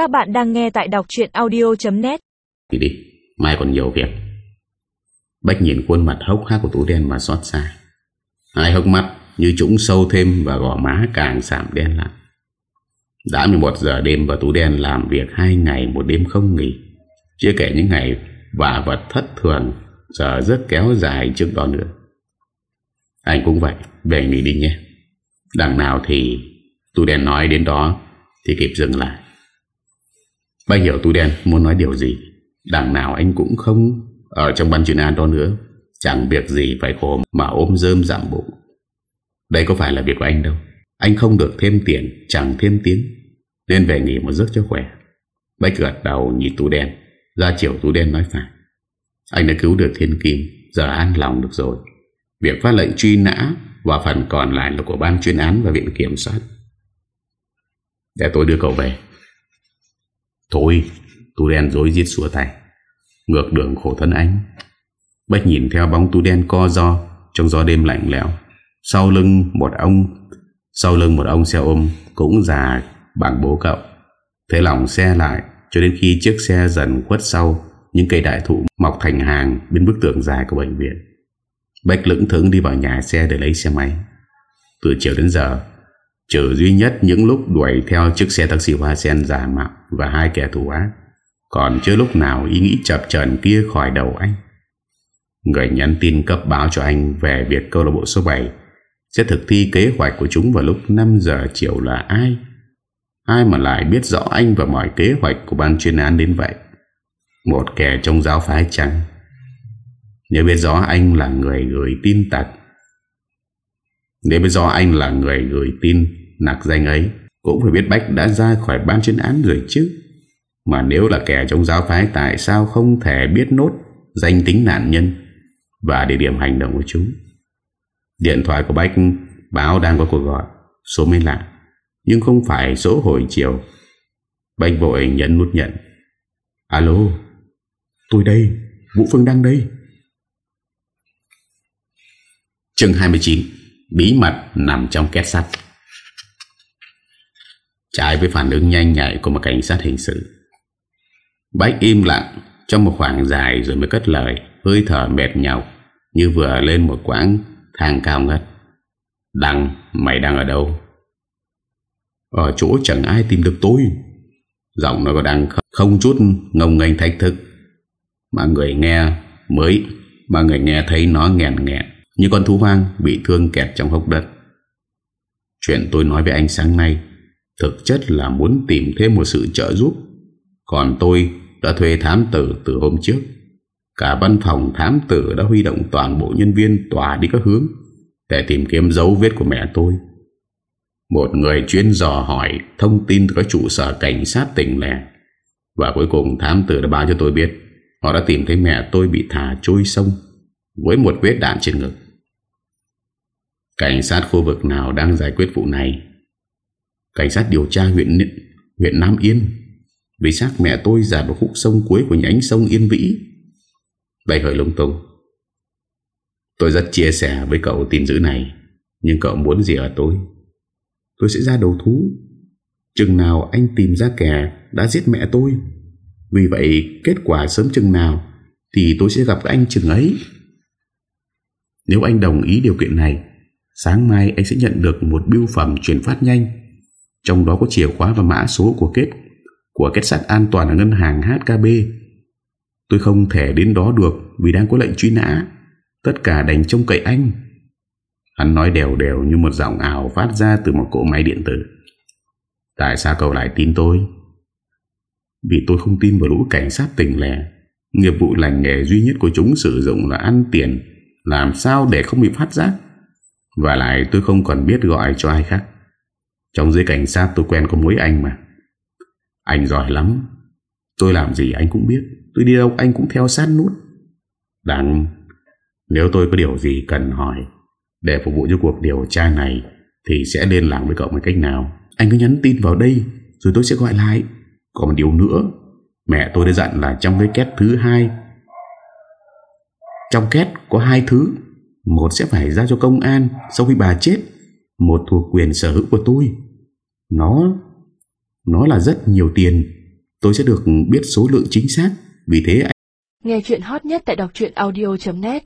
Các bạn đang nghe tại đọc chuyện audio.net Đi đi, mai còn nhiều việc. Bách nhìn khuôn mặt hốc hác của Tú đen mà xót xa. Hai hốc mắt như trũng sâu thêm Và gò má càng sạm đen lại. Đã 11 giờ đêm và Tú đen làm việc hai ngày một đêm không nghỉ. Chưa kể những ngày vả vật thất thường Giờ rất kéo dài trước đó nữa. Anh cũng vậy Về nghỉ đi nhé. Đằng nào thì Tú đen nói đến đó Thì kịp dừng lại. Bác hiểu Tú đen muốn nói điều gì? Đằng nào anh cũng không Ở trong ban chuyên án đó nữa. Chẳng việc gì phải khổ mà ôm rơm giảm bụng. Đây có phải là việc của anh đâu. Anh không được thêm tiền, Chẳng thêm tiếng. Nên về nghỉ một giấc cho khỏe. Bách gật đầu nhìn Tú đen. Ra chiều Tú đen nói phải. Anh đã cứu được Thiên Kim, Giờ an lòng được rồi. Việc phát lệnh truy nã Và phần còn lại là của ban chuyên án và viện kiểm soát Để tôi đưa cậu về. Thôi Tú đen dối giết xua tay. Ngược đường khổ thân anh. Bách nhìn theo bóng tú đen co do, Trong gió đêm lạnh lẽo. Sau lưng một ông, Sau lưng một ông xe ôm Cũng già bằng bố cậu. Thế lòng xe lại, Cho đến khi chiếc xe dần khuất sau, Những cây đại thụ mọc thành hàng Bên bức tường dài của bệnh viện. Bách lững thững đi vào nhà xe để lấy xe máy. Từ chiều đến giờ Trừ duy nhất những lúc đuổi theo chiếc xe taxi hoa sen giả mạo và hai kẻ thù ác. Còn chưa lúc nào ý nghĩ chập trần kia khỏi đầu anh. Người nhắn tin cấp báo cho anh về việc câu lạc bộ số 7 sẽ thực thi kế hoạch của chúng vào lúc 5 giờ chiều là ai? Ai mà lại biết rõ anh và mọi kế hoạch của ban chuyên án đến vậy? Một kẻ trong giáo phái trắng. Nếu biết rõ anh là người gửi tin tặc, Nếu biết rõ anh là người gửi tin nặc danh ấy, Cũng phải biết Bách đã ra khỏi ban chuyên án rồi chứ. Mà nếu là kẻ trong giáo phái, Tại sao không thể biết nốt Danh tính nạn nhân Và địa điểm hành động của chúng? Điện thoại của Bách báo đang có cuộc gọi, Số mới lạ, Nhưng không phải số hồi chiều. Bách vội nhấn nút nhận. Alo, Tôi đây, Vũ Phương đang đây. Chương 29 Bí mật nằm trong két sắt. Trái với phản ứng nhanh nhạy của một cảnh sát hình sự. Bách im lặng Trong một khoảng dài rồi mới cất lời, Hơi thở mệt nhọc Như vừa lên một quãng thang cao ngất. Đăng Mày đang ở đâu? Ở chỗ chẳng ai tìm được tôi. Giọng nó có đang không chút ngông nghênh thách thức. Mà người nghe mới Mà người nghe thấy nó nghẹn nghẹn Như con thú hoang bị thương kẹt trong hốc đất. Chuyện tôi nói với anh sáng nay Thực chất là muốn tìm thêm một sự trợ giúp. Còn tôi đã thuê thám tử từ hôm trước. Cả văn phòng thám tử đã huy động toàn bộ nhân viên tòa đi các hướng Để tìm kiếm dấu vết của mẹ tôi. Một người chuyên dò hỏi thông tin từ các trụ sở cảnh sát tỉnh lẻ. Và cuối cùng thám tử đã báo cho tôi biết Họ đã tìm thấy mẹ tôi bị thả trôi sông Với một vết đạn trên ngực. Cảnh sát khu vực nào đang giải quyết vụ này? Cảnh sát điều tra huyện huyện Nam Yên. Vì xác mẹ tôi giả vào khúc sông cuối của nhánh sông Yên Vĩ. Đây hơi lung tung. Tôi rất chia sẻ với cậu tin dữ này, Nhưng cậu muốn gì ở tôi? Tôi sẽ ra đầu thú. Chừng nào anh tìm ra kẻ đã giết mẹ tôi, Vì vậy kết quả sớm chừng nào Thì tôi sẽ gặp anh chừng ấy. Nếu anh đồng ý điều kiện này, Sáng mai anh sẽ nhận được một biêu phẩm chuyển phát nhanh trong đó có chìa khóa và mã số của kết Của kết sắt an toàn ở ngân hàng HKB Tôi không thể đến đó được Vì đang có lệnh truy nã. Tất cả đành trông cậy anh. Hắn nói đều đều như một giọng ảo Phát ra từ một cỗ máy điện tử. Tại sao cậu lại tin tôi? Vì tôi không tin vào lũ cảnh sát tỉnh lẻ. Nghiệp vụ lành nghề duy nhất của chúng sử dụng là ăn tiền. Làm sao để không bị phát giác? Và lại tôi không còn biết gọi cho ai khác trong giới cảnh sát tôi quen có mối anh mà. Anh giỏi lắm. Tôi làm gì anh cũng biết. Tôi đi đâu anh cũng theo sát nút. Đáng Nếu tôi có điều gì cần hỏi Để phục vụ cho cuộc điều tra này Thì sẽ liên lạc với cậu một cách nào. Anh cứ nhắn tin vào đây, Rồi tôi sẽ gọi lại. Còn một điều nữa, Mẹ tôi đã dặn là trong cái két thứ hai, Trong két có hai thứ. Một sẽ phải giao cho công an Sau khi bà chết một thuộc quyền sở hữu của tôi. Nó Nó là rất nhiều tiền. Tôi sẽ được biết số lượng chính xác. Vì thế anh Nghe chuyện hot nhất tại đọc audio.net